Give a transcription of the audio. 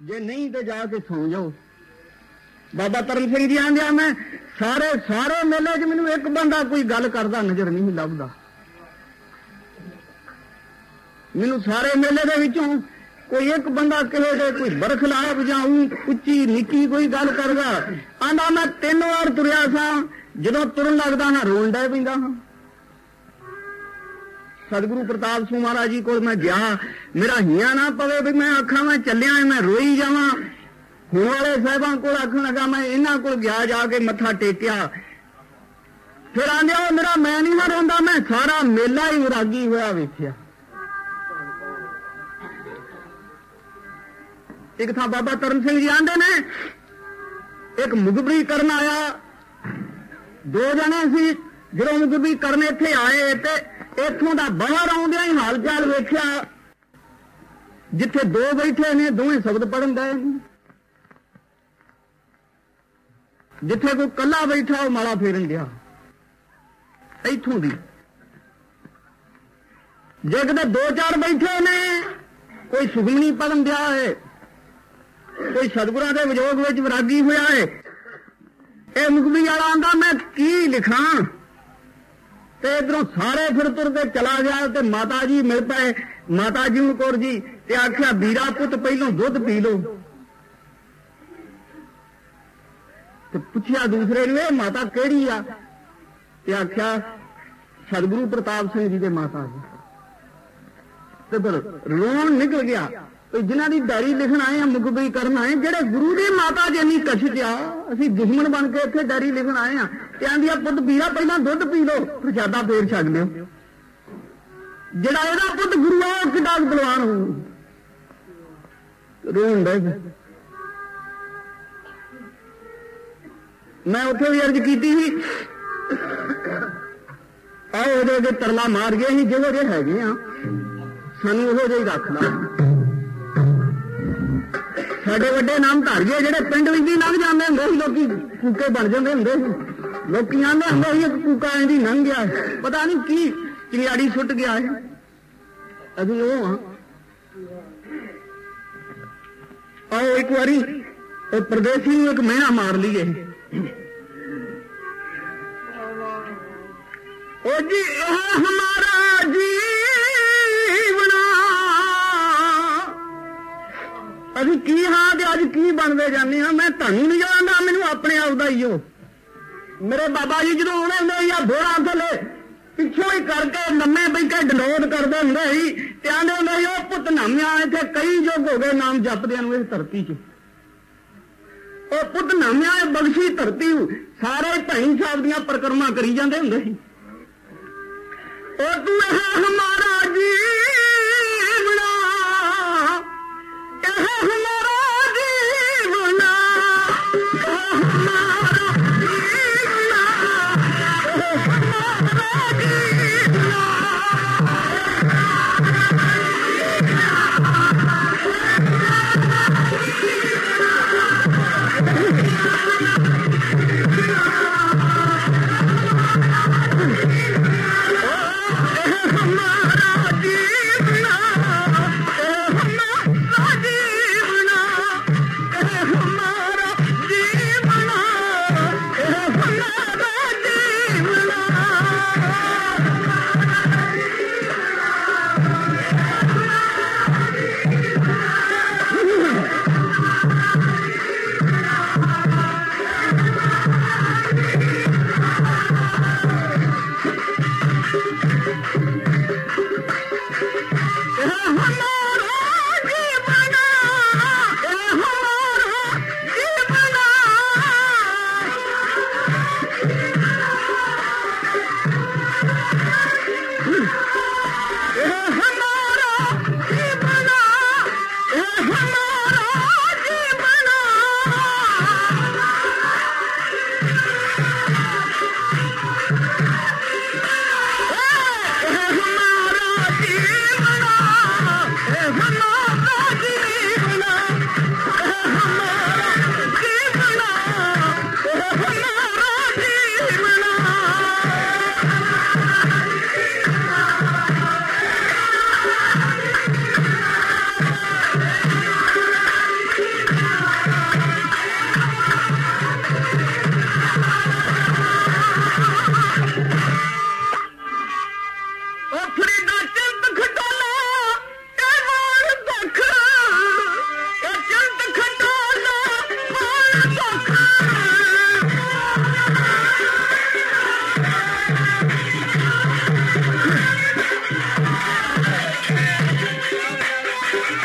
ਜੇ ਨਹੀਂ ਤੇ ਜਾ ਕੇ ਸੌਂ ਜਾਓ। ਬਾਬਾ ਤਰਨ ਸਿੰਘ ਜੀ ਆਂਦੇ ਮੈਂ ਸਾਰੇ ਸਾਰੇ ਮੇਲੇ 'ਚ ਮੈਨੂੰ ਇੱਕ ਬੰਦਾ ਕੋਈ ਗੱਲ ਕਰਦਾ, ਨਜ਼ਰ ਨਹੀਂ ਲੱਭਦਾ। ਮੈਨੂੰ ਸਾਰੇ ਮੇਲੇ ਦੇ ਵਿੱਚੋਂ ਕੋਈ ਇੱਕ ਬੰਦਾ ਕਹੇ ਦੇ ਕੋਈ ਬਰਖਲਾਫ ਜਾਂ ਊਂ ਉੱਚੀ, ਨਿੱਕੀ ਕੋਈ ਗੱਲ ਕਰਦਾ। ਆਂਦਾ, ਮੈਂ ਤਿੰਨ ਵਾਰ ਤੁਰਿਆ ਸਾਂ, ਜਦੋਂ ਤੁਰਨ ਲੱਗਦਾ ਹਾਂ ਰੋਣ ਡੈ ਪੈਂਦਾ ਹਾਂ। ਸਤਿਗੁਰੂ ਪ੍ਰਤਾਪ ਸਿੰਘ ਮਹਾਰਾਜ ਜੀ ਕੋਲ ਮੈਂ ਗਿਆ। ਮੇਰਾ ਹਿਆ ਨਾ ਪਵੇ ਵੀ ਮੈਂ ਆਖਾਂ, ਮੈਂ ਚੱਲਿਆ, ਮੈਂ ਰੋਈ ਜਾਵਾਂ। ਹੁਣ ਵਾਲੇ ਸਾਹਿਬਾਂ ਕੋਲ ਆਖਣ ਲੱਗਾ, ਮੈਂ ਇਹਨਾਂ ਕੋਲ ਗਿਆ ਜਾ ਕੇ ਮੱਥਾ ਟੇਕਿਆ। ਫਿਰ ਆਂਦੇ ਉਹ ਮੇਰਾ ਮੈਂ ਨਹੀਂ ਹਾਂ ਰੋਂਦਾ, ਮੈਂ ਸਾਰਾ ਮੇਲਾ ਹੀ ਵਿਰਾਗੀ ਹੋਇਆ ਵੇਖਿਆ। ਇੱਕ ਥਾਂ ਬਾਬਾ ਤਰਨ ਸਿੰਘ ਜੀ ਆਂਦੇ ਨੇ, ਇੱਕ ਮੁਗਬਰੀ ਕਰਨ ਆਇਆ। ਦੋ ਜਣੇ ਸੀ। ਜਦੋਂ ਮੁਗਬਰੀ ਕਰਨ ਇੱਥੇ ਆਏ ਤੇ ਇੱਥੋਂ ਦਾ ਬਾਹਰ ਆਉਂਦਿਆਂ ਹੀ ਹਾਲ ਚਾਲ ਵੇਖਿਆ, ਜਿੱਥੇ ਦੋ ਬੈਠੇ ਨੇ, ਦੋਵੇਂ ਸ਼ਬਦ ਪੜਨ ਗਏ। ਨੇ ਜਿੱਥੇ ਕੋਈ ਕੱਲਾ ਬੈਠਾ, ਉਹ ਮਾਲਾ ਫੇਰਨ ਗਿਆ ਇੱਥੋਂ ਦੀ। ਜੇ ਕਿਤੇ ਦੋ ਚਾਰ ਬੈਠੇ ਨੇ, ਕੋਈ ਸੁਖਮਨੀ ਪੜਨ ਦਿਆ ਹੈ ਕੋਈ ਸਤਿਗੁਰਾਂ ਦੇ ਵਿਜੋਗ ਵਿੱਚ ਵਿਰਾਗੀ ਹੋਇਆ ਹੈ ਇਹ ਮੁਕਮੀ ਵਾਲਾ ਆਂਦਾ, ਮੈਂ ਕੀ ਲਿਖਾਂ? ਤੇ ਇਧਰੋਂ ਸਾਰੇ ਫਿਰ ਤੁਰ ਚਲਾ ਗਿਆ ਤੇ ਮਾਤਾ ਜੀ ਮਿਲ ਪਏ। ਮਾਤਾ ਜੀ ਨੂੰ ਕੌਰ ਜੀ ਤੇ ਆਖਿਆ, ਵੀਰਾ ਪੁੱਤ, ਪਹਿਲੋਂ ਦੁੱਧ ਪੀ ਲਓ। ਤੇ ਪੁੱਛਿਆ ਦੂਸਰੇ ਨੂੰ, ਇਹ ਮਾਤਾ ਕਿਹੜੀ ਆ? ਤੇ ਆਖਿਆ, ਸਤਿਗੁਰੂ ਪ੍ਰਤਾਪ ਸਿੰਘ ਜੀ ਦੇ ਮਾਤਾ ਜੀ। ਤੇ ਫਿਰ ਰੋਣ ਨਿਕਲ ਗਿਆ। ਤੇ ਜਿਨ੍ਹਾਂ ਦੀ ਡੈਰੀ ਲਿਖਣ ਆਏ ਆ ਮੁਖਬਰੀ ਕਰਨ ਆਏ, ਜਿਹੜੇ ਗੁਰੂ ਦੇ ਮਾਤਾ ਜਨੀ ਕਸ਼ਿਤ ਆ, ਅਸੀਂ ਦੁਸ਼ਮਣ ਬਣ ਕੇ ਇੱਥੇ ਡਾਇਰੀ ਲਿਖਣ ਆਏ ਆ, ਤੇ ਆਂਦੀ ਆ, ਪੁੱਤ ਵੀਰਾ ਪਹਿਲਾਂ ਦੁੱਧ ਪੀ ਲਓ, ਪ੍ਰਸ਼ਾਦਾ ਫੇਰ ਛੱਡ ਲਿਓ। ਜਿਹੜਾ ਇਹਦਾ ਪੁੱਤ ਗੁਰੂ ਆ, ਉਹ ਕਿੱਡਾ ਬਲਵਾਨ ਹੋਊ। ਰੋਣ ਦੇ ਮੈਂ ਉੱਥੇ ਵੀ ਅਰਜ਼ ਕੀਤੀ ਸੀ ਆਓ ਉਹਦੇ ਅੱਗੇ ਤਰਲਾ ਮਾਰ ਗਿਆ ਸੀ, ਜਿਹੋ ਜਿਹੇ ਹੈਗੇ ਆ, ਸਾਨੂੰ ਉਹੋ ਜਿਹਾ ਹੀ ਰੱਖ ਲਾ ਸਾਡੇ ਵੱਡੇ ਨਾਮ ਧਰ ਗਏ ਜਿਹੜੇ ਪਿੰਡ ਵਿੱਚ ਹੀ ਲੰਘ ਜਾਂਦੇ ਹੁੰਦੇ ਸੀ, ਲੋਕੀ ਕੂਕੇ ਬਣ ਜਾਂਦੇ ਹੁੰਦੇ ਸੀ। ਲੋਕੀ ਆਂਦੇ ਹੁੰਦੇ ਸੀ ਕੂਕਾ ਐਂਦੀ ਲੰਘ ਗਿਆ। ਪਤਾ ਨਹੀਂ ਕੀ ਚਿੰਗਾੜੀ ਸੁੱਟ ਗਿਆ ਹੈ ਅਸੀਂ ਉਹ ਹਾਂ ਆਓ ਇੱਕ ਵਾਰੀ, ਉਹ ਪ੍ਰਦੇਸੀ ਨੂੰ ਇੱਕ ਮਹਿਣਾ ਮਾਰ ਲਈਏ। ਉਹ ਜੀ ਇਹ ਹਮਾਰਾ ਬਣਦੇ ਜਾਂਦੇ ਆ ਮੈਂ ਤੁਹਾਨੂੰ ਨਹੀਂ ਜਾਣਦਾ, ਮੈਨੂੰ ਆਪਣੇ ਆਪ ਦਾ ਹੀ ਹੋ ਮੇਰੇ ਬਾਬਾ ਜੀ ਜਦੋਂ ਆਉਂਦੇ ਹੁੰਦੇ ਸੀ ਆ ਥੱਲੇ ਪਿੱਛੋਂ ਹੀ ਕਰਕੇ ਲੰਮੇ ਬੈ ਕੇ ਡਲੋਡ ਕਰਦੇ ਹੁੰਦੇ ਸੀ, ਤੇ ਆਂਦੇ ਹੁੰਦੇ ਸੀ, ਉਹ ਪੁੱਤ ਨਾਮਿਆ ਇੱਥੇ ਕਈ ਯੁੱਗ ਹੋ ਗਏ ਨਾਮ ਜਪਦਿਆਂ ਨੂੰ ਇਸ ਧਰਤੀ 'ਚ। ਉਹ ਪੁੱਤ ਨਾਮਿਆ ਬਖਸ਼ੀ ਧਰਤੀ ਸਾਰੇ ਭਾਈ ਸਾਹਿਬ ਦੀਆਂ ਪਰਕਰਮਾ ਕਰੀ ਜਾਂਦੇ ਹੁੰਦੇ ਸੀ। ਉਹ ਤੂੰ ਇਹ ਹਮਾਰਾ Mm-hmm.